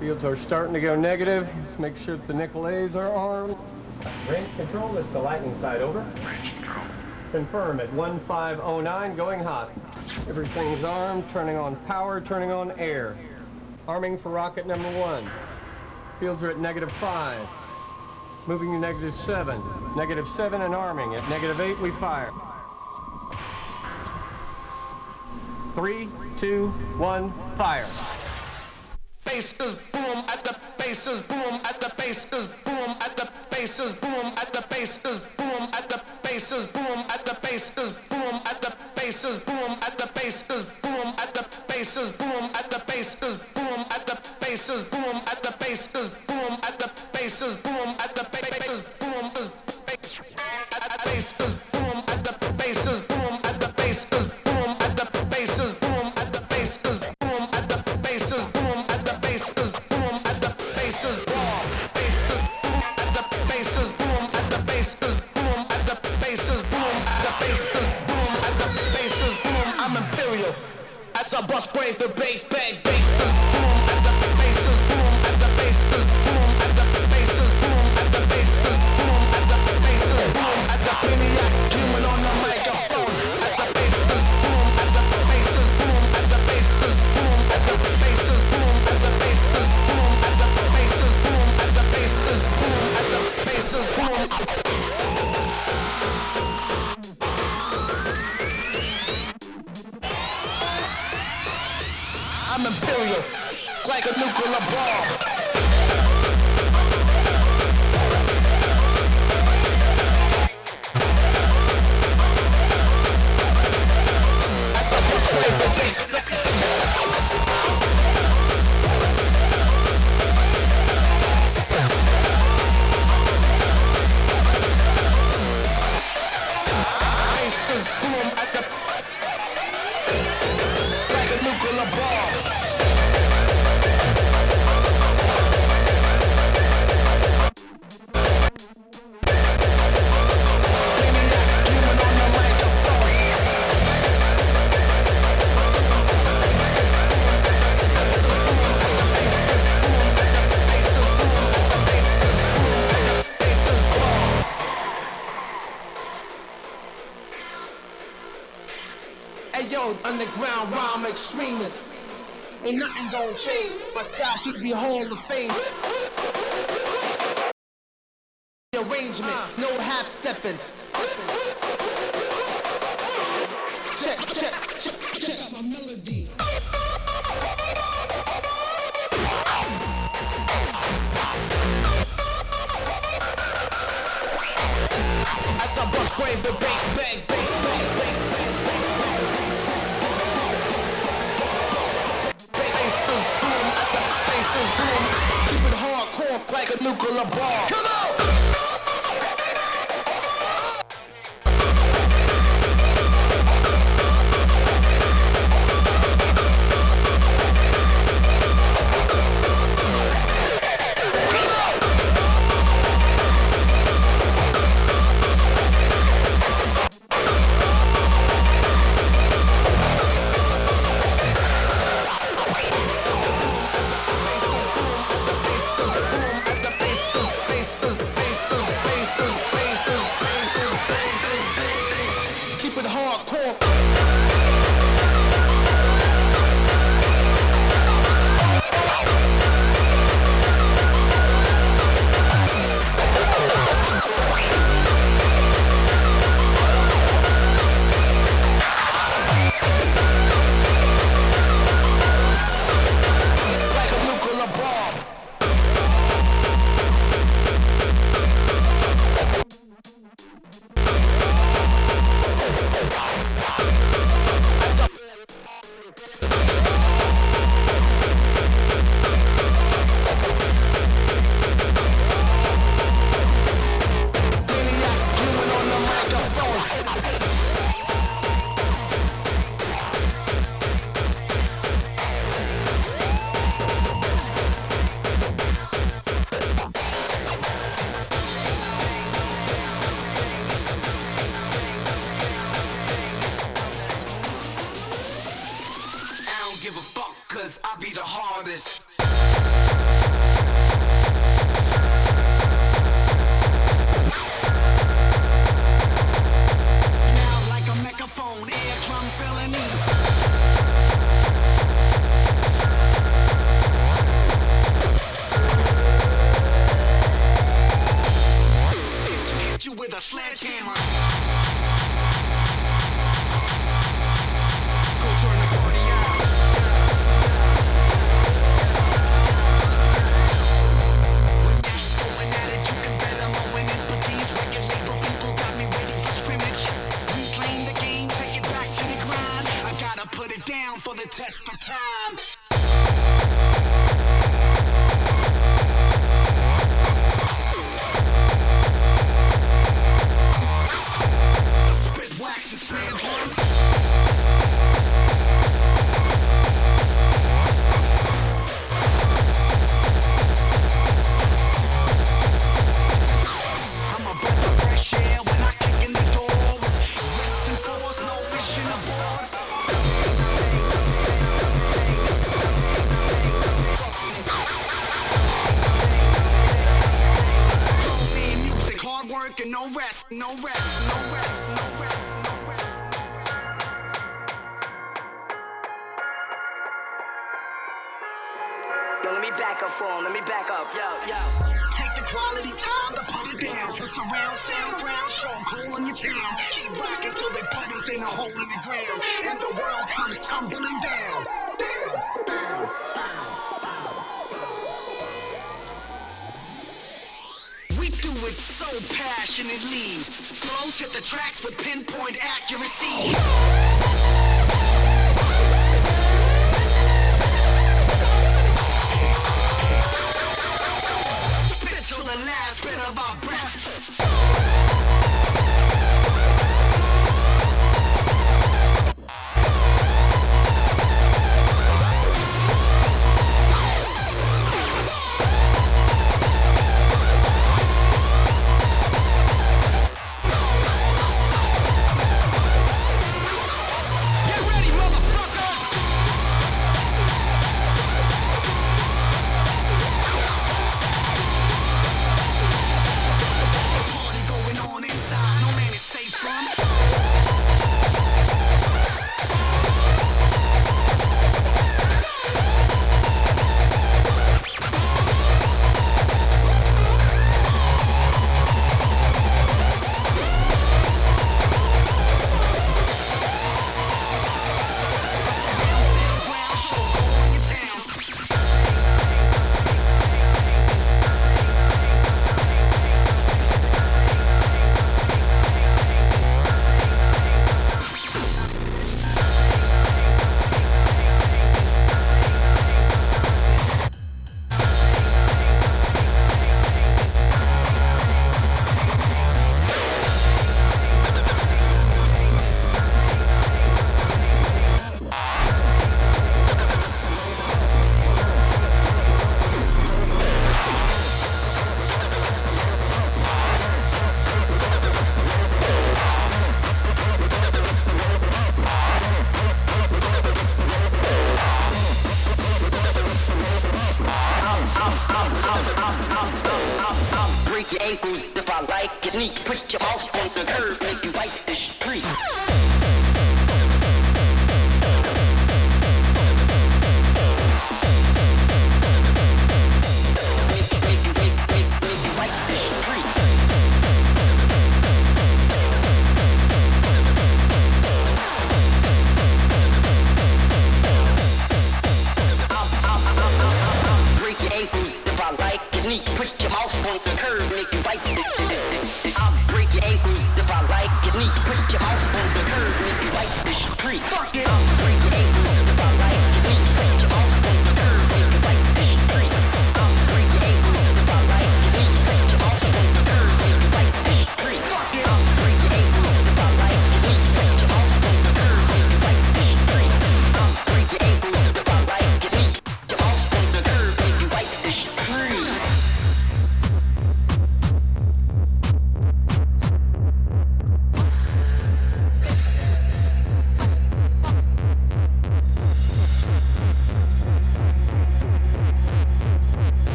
Fields are starting to go negative. Make sure that the Nicolay's are armed. Range control, this is the lightning side, over. Range control. Confirm at 1509, going hot. Everything's armed, turning on power, turning on air. Arming for rocket number one. Fields are at negative five. Moving to negative seven. Negative seven and arming. At negative eight, we fire. Three, two, one, fire. Bases boom at the bases boom at the bases boom at the bases boom at the bases boom at the bases boom at the bases boom at the bases boom at the bases boom at the bases boom at the bases boom at the bases boom at the bases boom at the bases boom at the bases boom at the bases boom bass is boom, and the bass is boom, I'm imperial. As I bust brains, the bass bang, bass is boom, and the bass is boom, and the bass is boom, and the bass is boom, and the bass is boom, and the bass is boom, and the maniac human on the microphone. At the bass is boom, at the bass is boom, at the bass is boom, at the bass is boom, at the bass is boom, at the bass is boom, at the bass is boom, at the bass is boom. I'm imperial like a nuclear bomb. As change. My style should be Hall of Fame. Arrangement, no half stepping. Check, check, check, check out my melody. As I bust the bass bang, bass bang, bang, bang, hardcore like a nuclear bomb. Come on!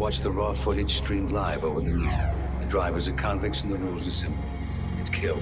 Watch the raw footage streamed live over the net. The drivers are convicts and the rules are simple. It's kill.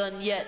Done yet.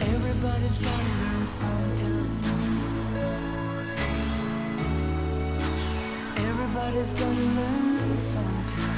Everybody's gotta learn sometime. Everybody's gonna learn sometime.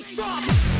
face from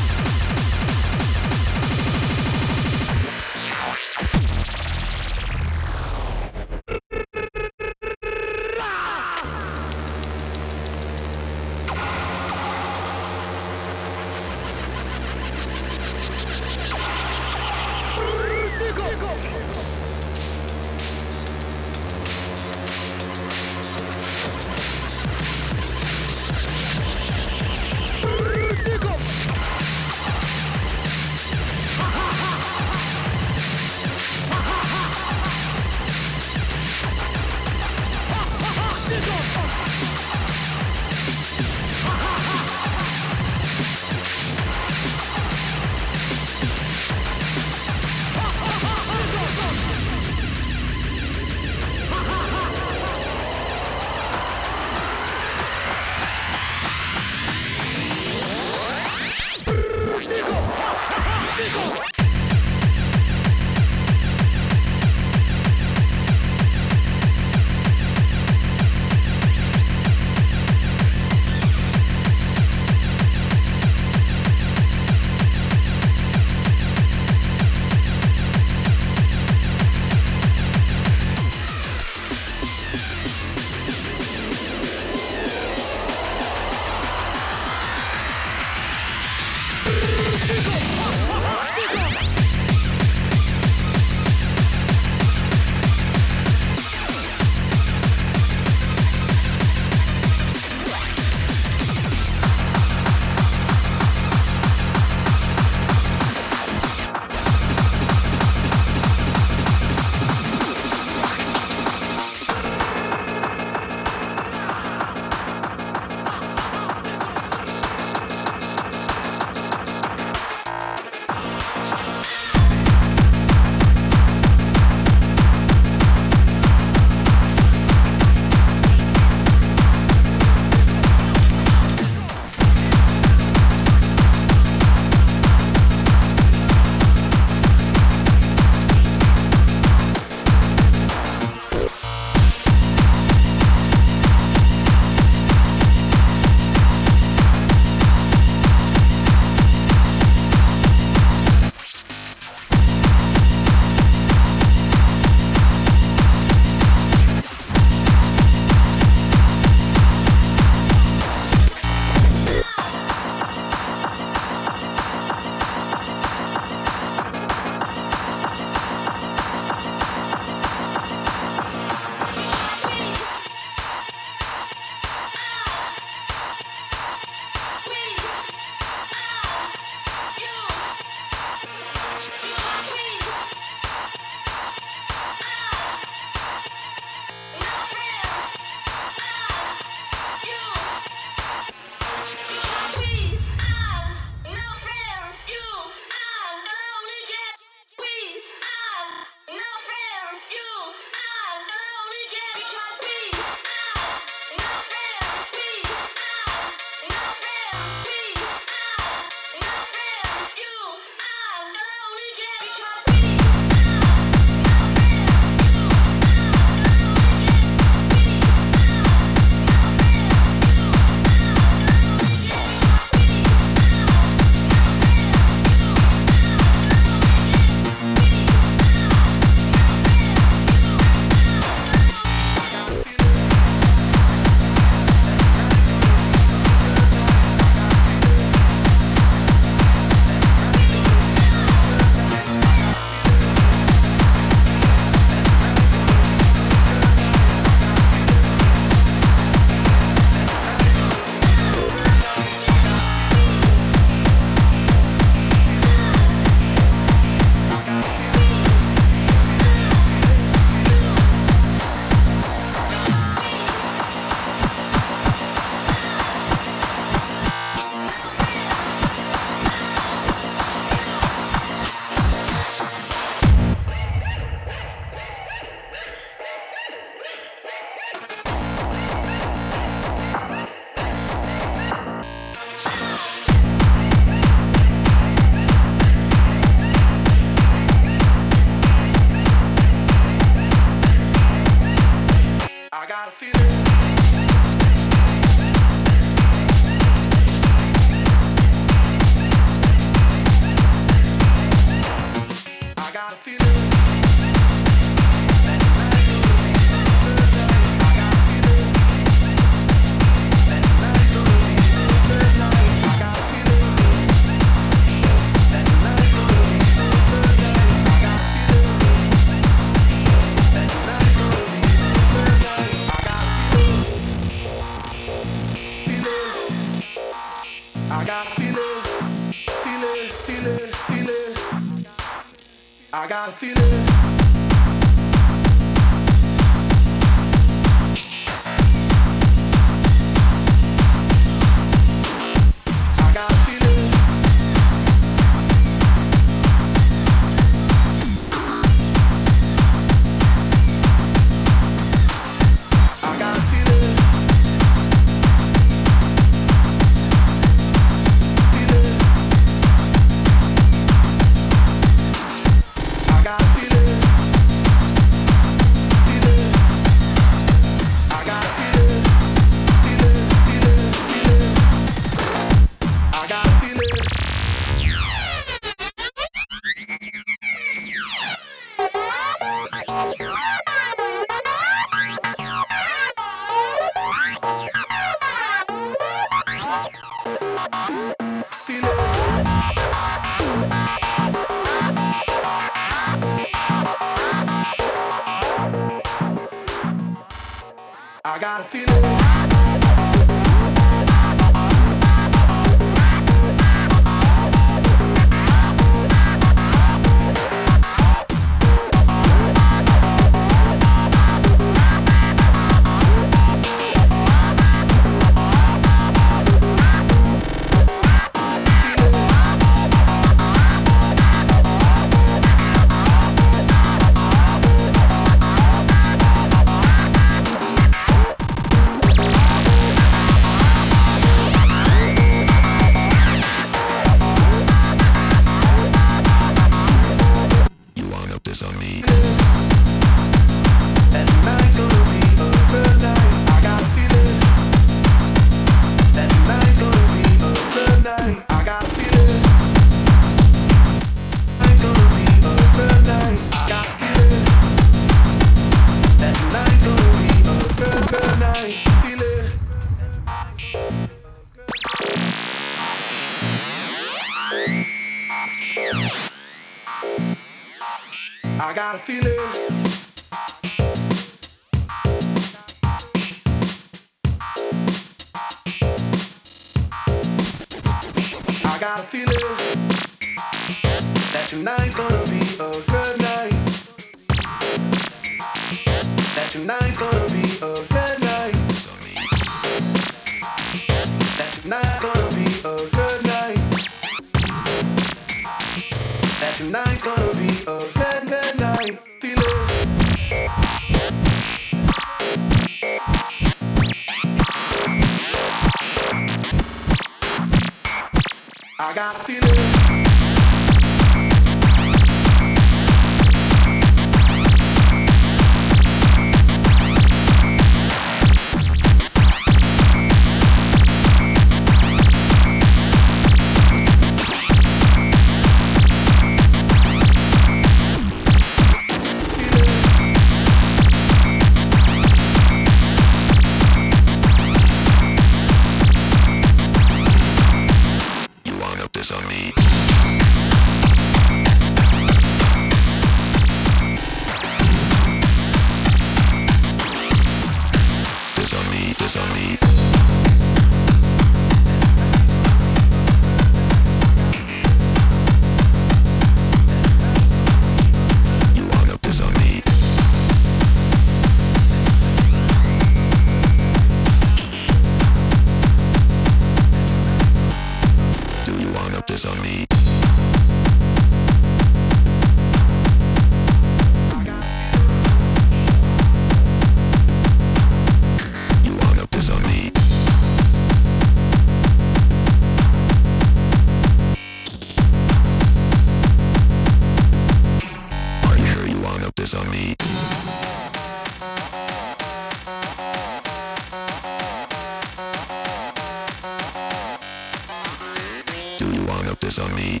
Do you wanna piss on me?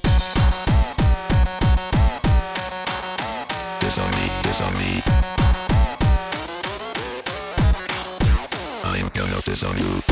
Piss on me, piss on me. I'm gonna piss on you.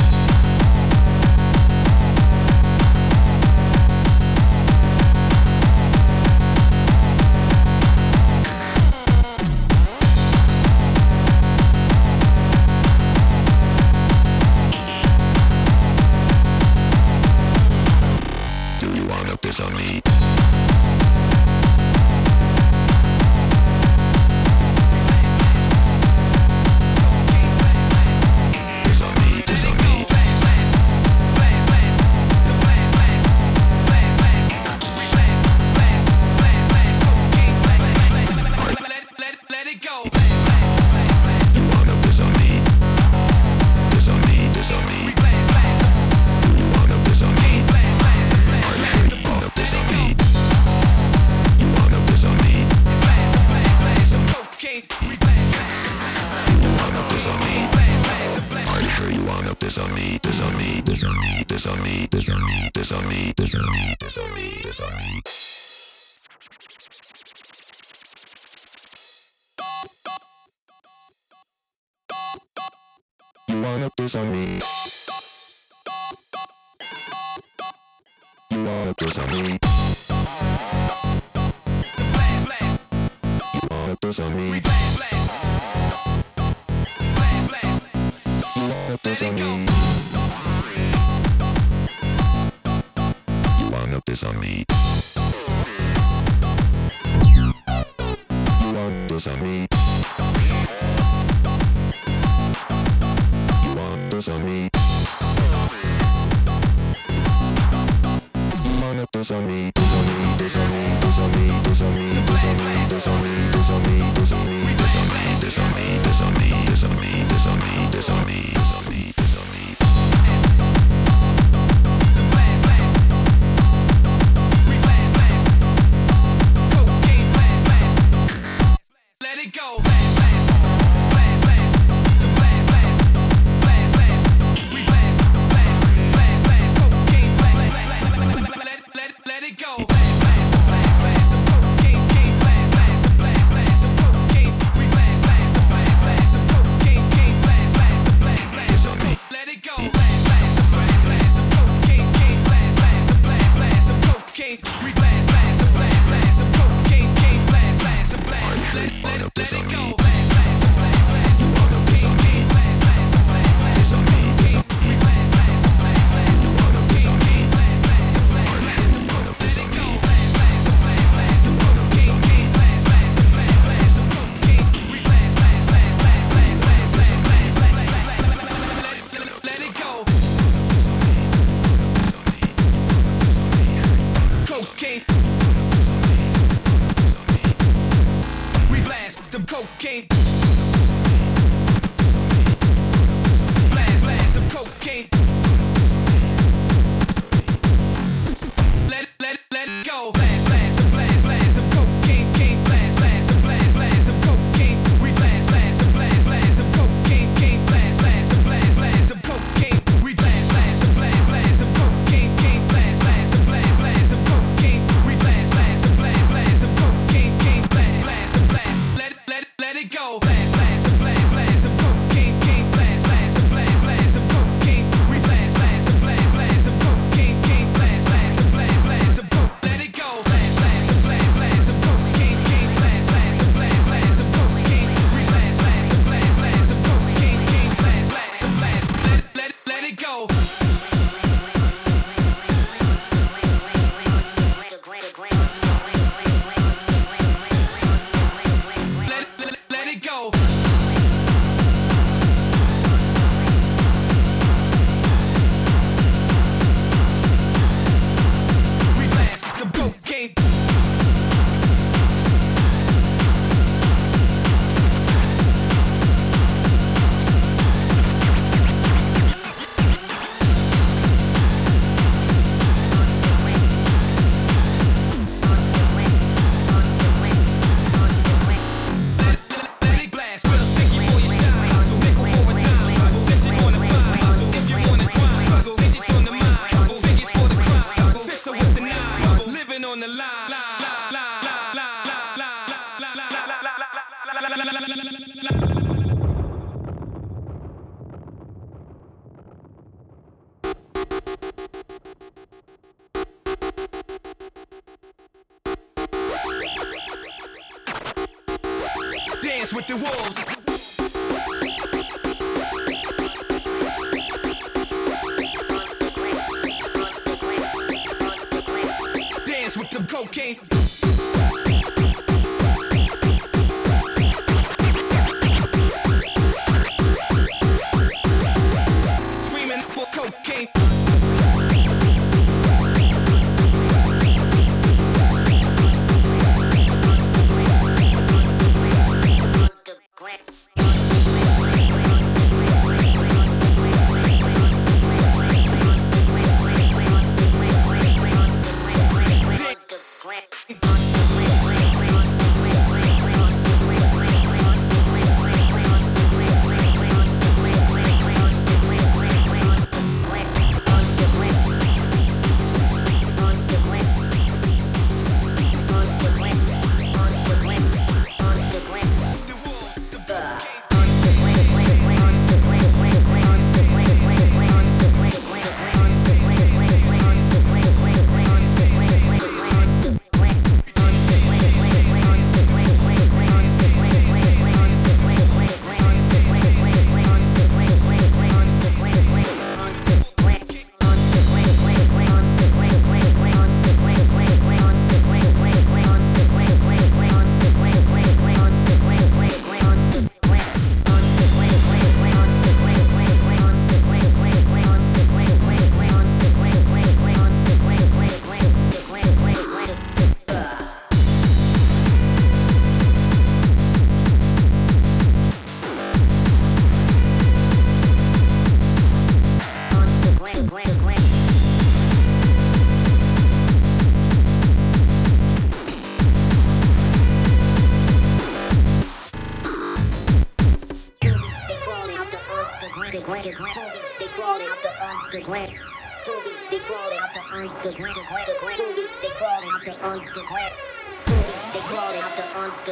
Dance with the cocaine.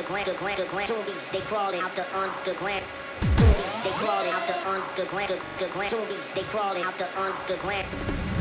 underground, underground, underground. Zombies, they crawling out the underground. Zombies, they crawling out the underground, underground. Zombies, they crawling out the underground.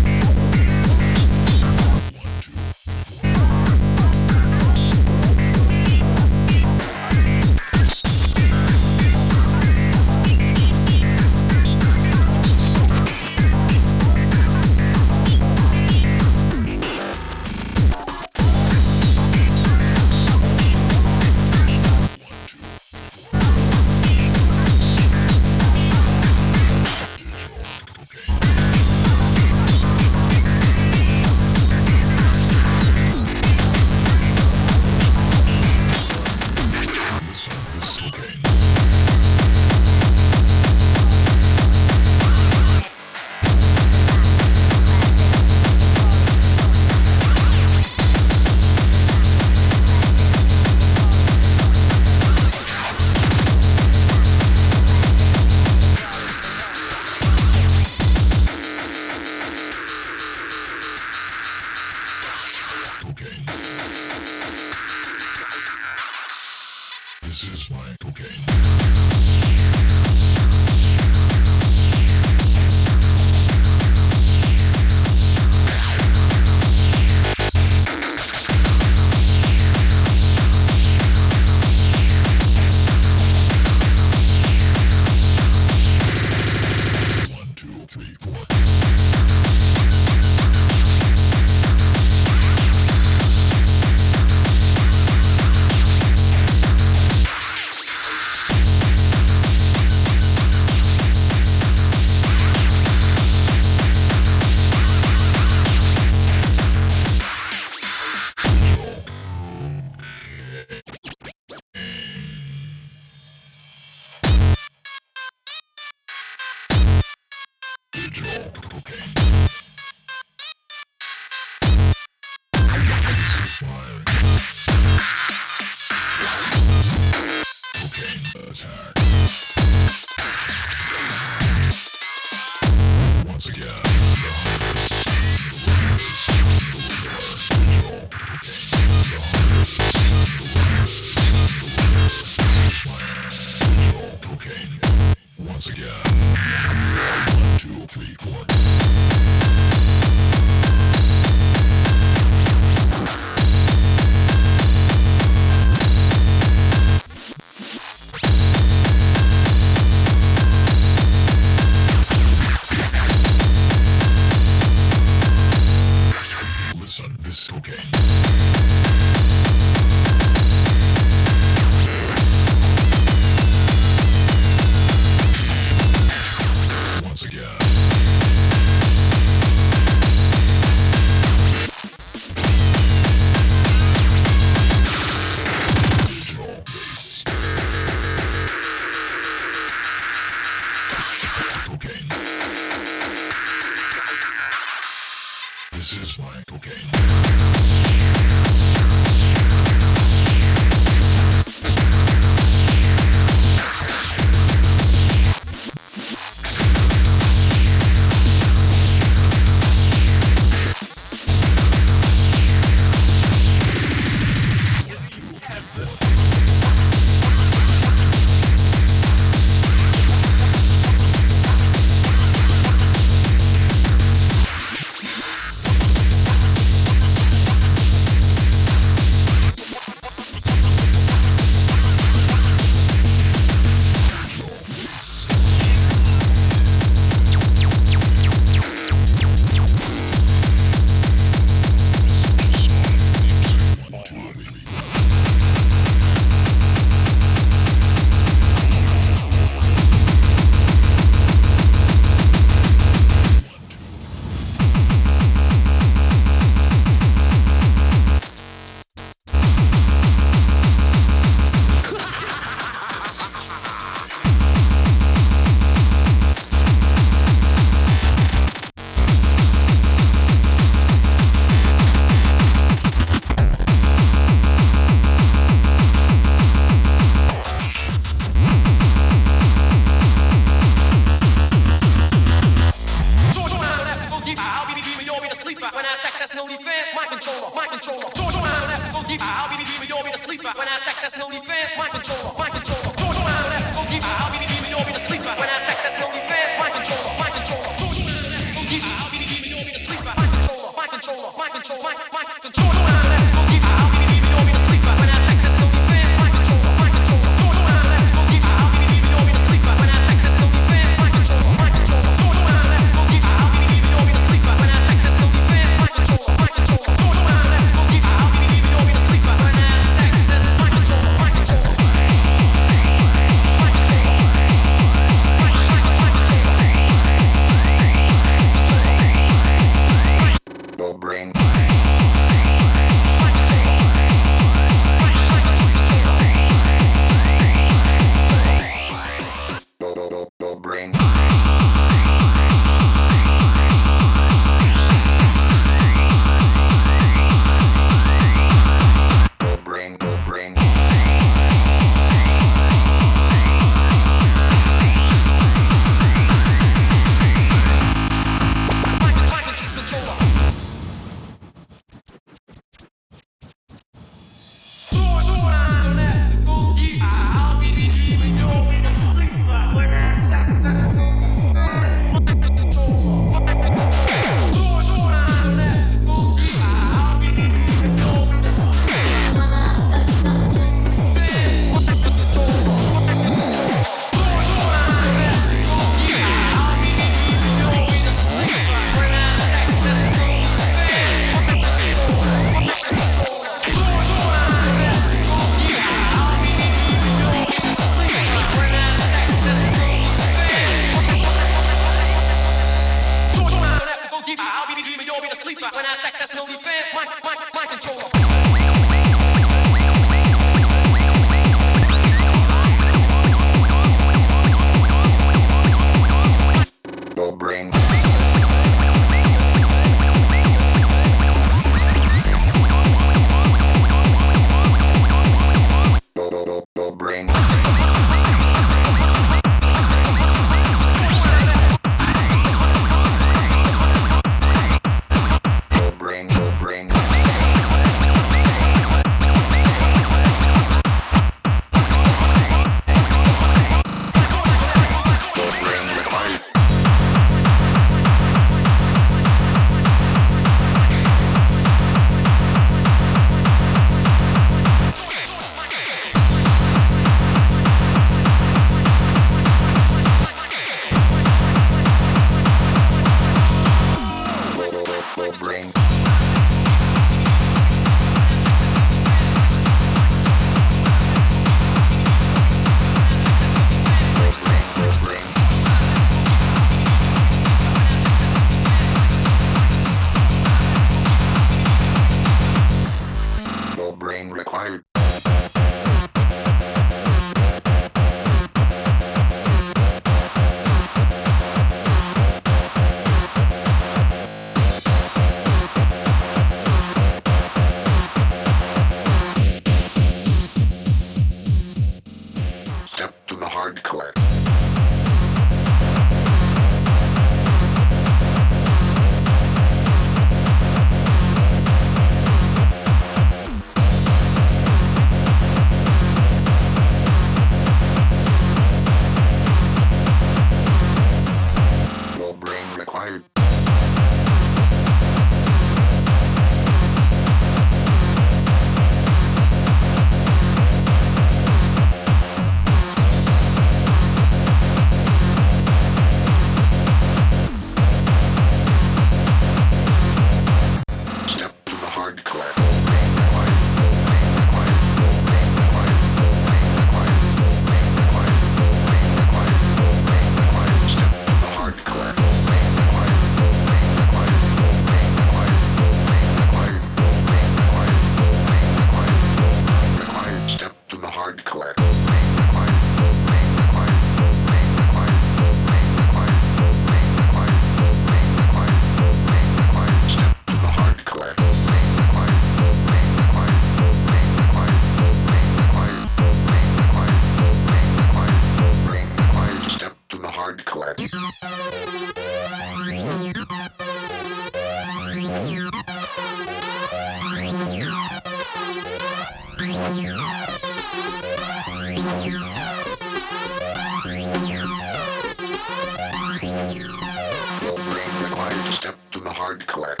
Required step to the hardcore.